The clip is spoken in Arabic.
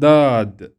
ضاد.